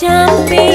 cantik